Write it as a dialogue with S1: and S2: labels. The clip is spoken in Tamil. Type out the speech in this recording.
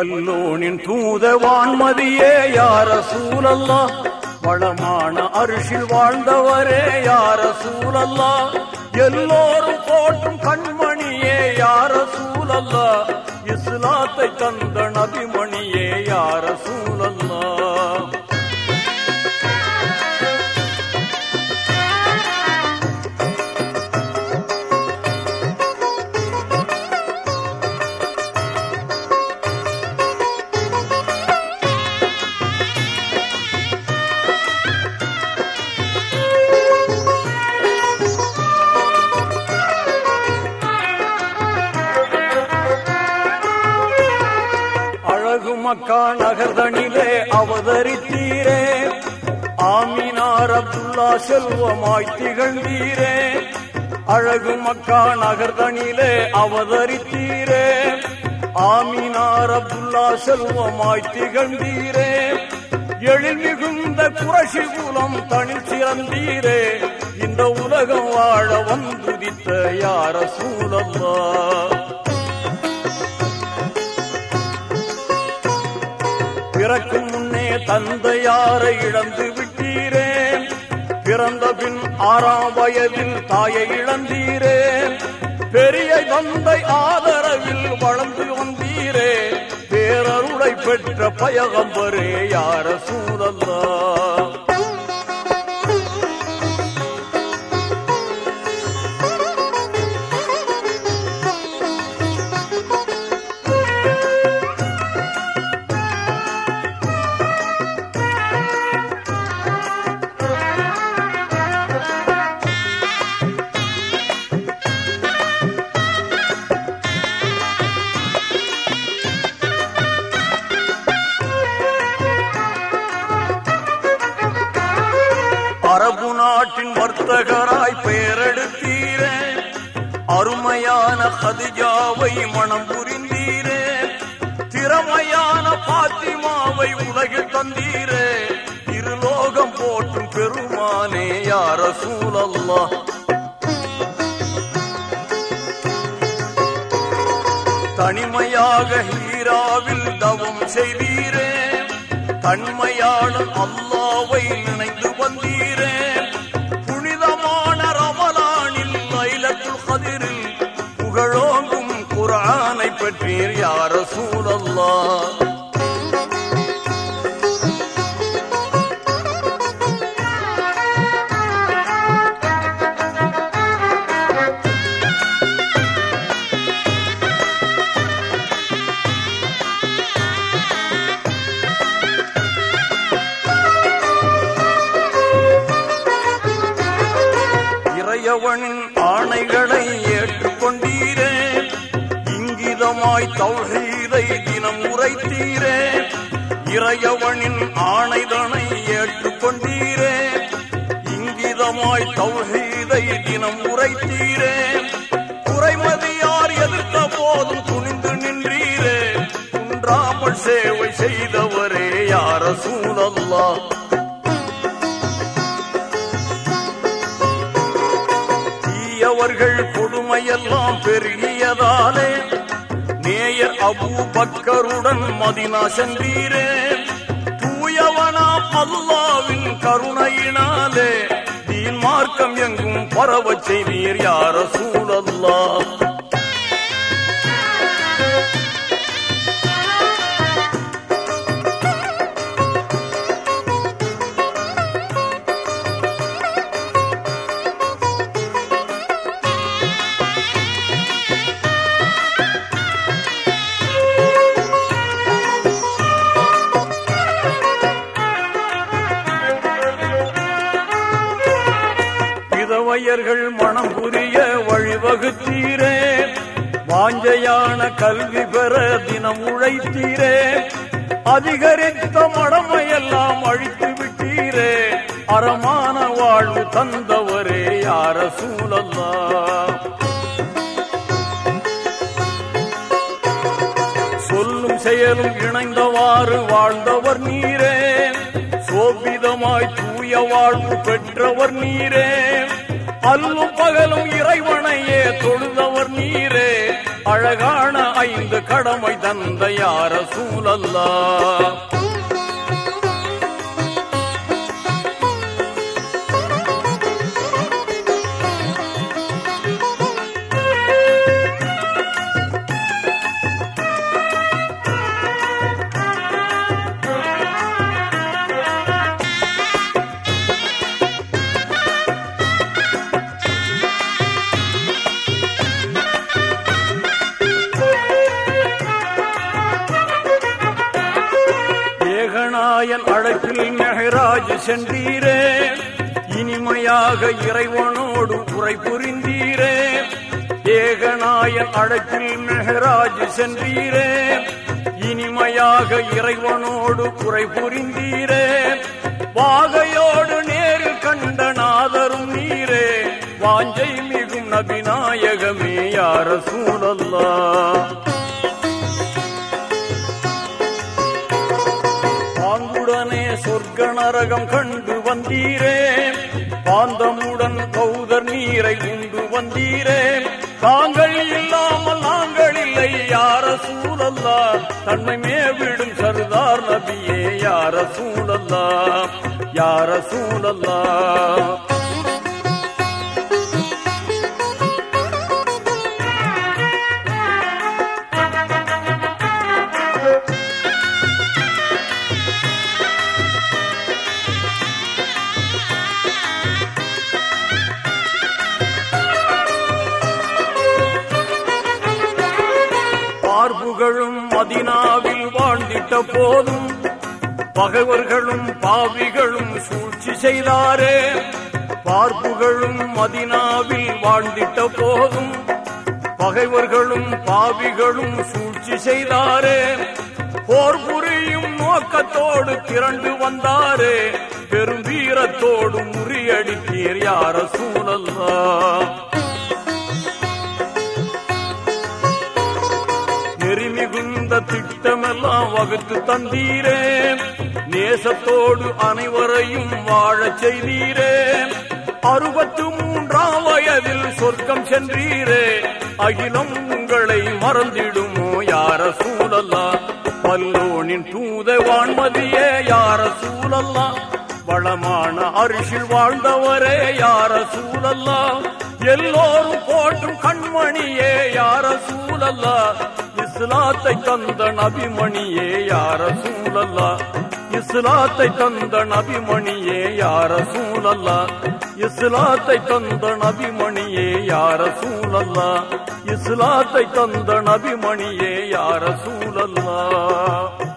S1: வல்லோனின் தூதவான்மதியே யார சூழல்லா வளமான அரிசில் வாழ்ந்தவரே யார சூழல்லா எல்லோரும் போற்றும் கண்மணியே யார சூழல்லா இஸ்லாத்தை தந்த மக்கா நகர்தனிலே அவதரித்தீரே. ஆமினார் அப்துல்லா செல்வமாய் திகழ்ந்தீரே. அழகு மக்கா நகர்தனிலே அவதரித்தீரே. ஆமினார் அப்துல்லா செல்வமாய் திகழ்ந்தீரே. எழில் மிகுந்த குரஷி குலம் தனில் சிறந்தீரே. இந்த உலகம் வாழ வந்துதித்த யார சூழல்லா பிறக்கும் முன்னே தந்தையாரை இழந்து விட்டீரே பிறந்த பின் ஆறாம் வயதில் தாயை இழந்தீரே பெரிய தந்தை ஆதரவில் வளர்ந்து வந்தீரே. பேரருளை பெற்ற பயகம்பரே யாரசூ அரபு நாட்டின் வர்த்தகராய் பெயரெடுத்தீரே. அருமையான ஹதிஜாவை மனம் புரிந்தீரே. திறமையான பாத்திமாவை உலகில் தந்தீரே. இருலோகம் போற்றும் பெருமானே யார சூழல்லா தனிமையாக ஹீராவில் தவம் செய்தீரே. தன்மையாளன் அல்லாவை இங்கிதமாய் தௌஹீதை தினம் உரைத்தீரே. இறையவனின் ஆணைதனை ஏற்றுக்கொண்டீரே. இங்கிதமாய் தௌஹீதை தினம் உரைத்தீரே. குறைமதியார் எதிர்த்த போதும் துணிந்து நின்றீரே. குன்றாமல் சேவை செய்தவரே யார சூழல்லா தீயவர்கள் கொடுமையெல்லாம் பெருகியதாலே அபூபக்கருடன் மதினா சென்றீரே. தூயவனா அல்லாவின் கருணையினாலே தீன் மார்க்கம் எங்கும் பரவச் செய்வீர் யார சூழல்லா பிதவையர்கள் மனம் புரிய வழிவகுத்தீரே. வாஞ்சையான கல்வி பெற தினம் உழைத்தீரே. அதிகரித்த மடமையெல்லாம் அழித்து விட்டீரே. அறமான வாழ்வு தந்தவரே யார சூழல்லா? சொல்லும் செயலும் இணைந்தவாறு வாழ்ந்தவர் நீரே. சோபிதமாய் தூய வாழ்வு பெற்றவர் நீரே. அல்லும் பகலும் இறைவனையே தொழுதவர் நீரே. அழகான ஐந்து கடமை தந்த யார சூழல்லா என் அழைப்பில் மெஹராஜ் சென்றீரே. இனிமையாக இறைவனோடு உரை புரிந்தீரே. ஏகநாயன் அழைப்பில் மெஹராஜ் சென்றீரே. இனிமையாக இறைவனோடு உரை புரிந்தீரே. வாகையோடு நேரில் கண்ட நாதரும் நீரே. வாஞ்சை மிகும் நபிநாயகமே யார சூழல்லா உலகம் கண்டு வந்தீரே. பாந்தமுடன் கௌதர் நீரை உண்டு வந்தீரே. தாங்கள் இல்லாமல் நாங்கள் இல்லை யார சூழல்லா? தன்மை மேவிடும் சர்தார் நபியே யார சூழல்லா? யார சூழல்லா? மதினாவில் வாழ்ந்திட்ட போதும் பகைவர்களும் பாவிகளும் சூழ்ச்சி செய்தாரே. பார்ப்புகளும் மதினாவில் வாழ்ந்திட்ட போதும் பகைவர்களும் பாவிகளும் சூழ்ச்சி செய்தாரே. போர் புரியும் நோக்கத்தோடு திரண்டு வந்தாரே. பெரும் வீரத்தோடு முறியடித்தீர் யார சூழல்லாம் நெறிமிகுந்த திட்டமெல்லாம் வகுத்து தந்தீரே நேசத்தோடு அனைவரையும் வாழச் செய்தீரே அறுபத்து மூன்றாம் வயதில் சொர்க்கம் சென்றீரே. அகிலம் உங்களை மறந்திடுமோ யார சூழல்லா? பல்லோனின் தூத வான்மதியே யார சூழல்லா? வளமான அரிசில் வாழ்ந்தவரே யார சூழல்லா? எல்லோரும் போட்டும் கண்மணியே யார சூழல்லா? இஸ்லாத்தை தந்த நபிமணியே யார சூழல்லா? இஸ்லாத்தை தந்த நபிமணியே யார சூழல்லா? இஸ்லாத்தை தந்த நபிமணியே யார சூழல்லா? இஸ்லாத்தை தந்த நபிமணியே யார சூழல்லா?